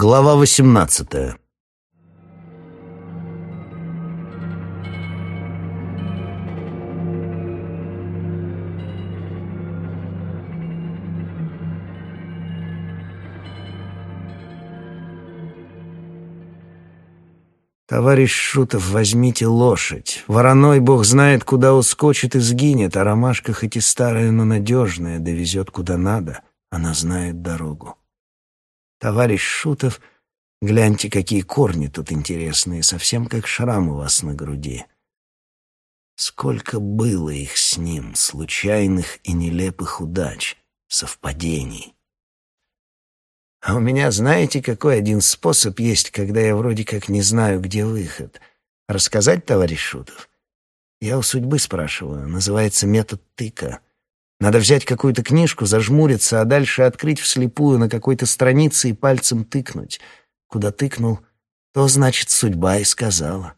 Глава восемнадцатая. «Товарищ Шутов, возьмите лошадь. Вороной бог знает, куда ускочит и сгинет, а ромашка хоть и старая, но надежная, довезет куда надо. Она знает дорогу. Товарищ Шутов, гляньте, какие корни тут интересные, совсем как шрам у вас на груди. Сколько было их с ним, случайных и нелепых удач, совпадений. А у меня, знаете, какой один способ есть, когда я вроде как не знаю, где выход? Рассказать, товарищ Шутов? Я у судьбы спрашиваю. Называется метод тыка. Надо взять какую-то книжку, зажмуриться, а дальше открыть вслепую на какой-то странице и пальцем тыкнуть. Куда тыкнул, то, значит, судьба и сказала.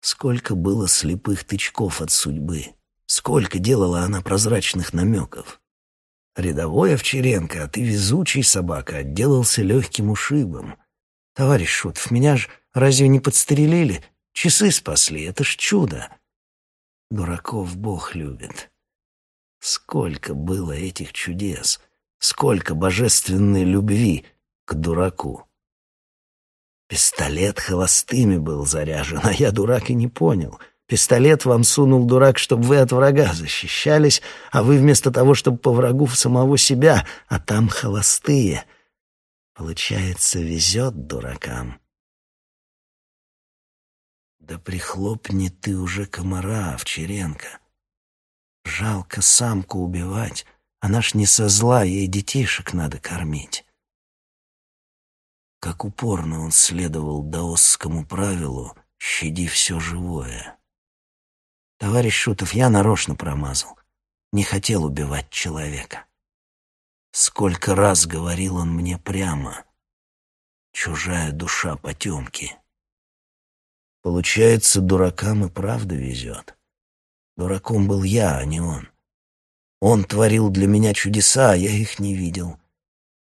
Сколько было слепых тычков от судьбы. Сколько делала она прозрачных намеков. Рядовой Овчаренко, а ты везучий собака, отделался легким ушибом. Товарищ Шутов, меня ж разве не подстрелили? Часы спасли, это ж чудо. Дураков Бог любит. Сколько было этих чудес, сколько божественной любви к дураку. Пистолет холостыми был заряжен, а я, дурак, и не понял — Пистолет вам сунул дурак, чтобы вы от врага защищались, а вы вместо того, чтобы по врагу в самого себя, а там холостые. Получается, везет дуракам. Да прихлопни ты уже комара, Овчаренко. Жалко самку убивать, она ж не со зла, ей детишек надо кормить. Как упорно он следовал даосскому правилу «щади все живое». Товарищ Шутов, я нарочно промазал. Не хотел убивать человека. Сколько раз говорил он мне прямо. Чужая душа потемки. Получается, дуракам и правда везет. Дураком был я, а не он. Он творил для меня чудеса, а я их не видел.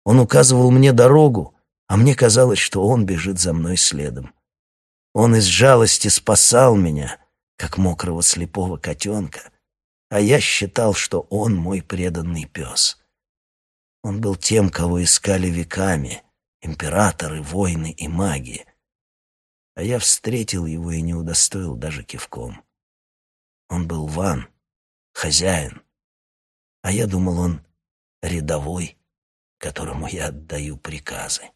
Он указывал мне дорогу, а мне казалось, что он бежит за мной следом. Он из жалости спасал меня, как мокрого слепого котенка, а я считал, что он мой преданный пес. Он был тем, кого искали веками, императоры, воины и маги. А я встретил его и не удостоил даже кивком. Он был ван, хозяин, а я думал, он рядовой, которому я отдаю приказы.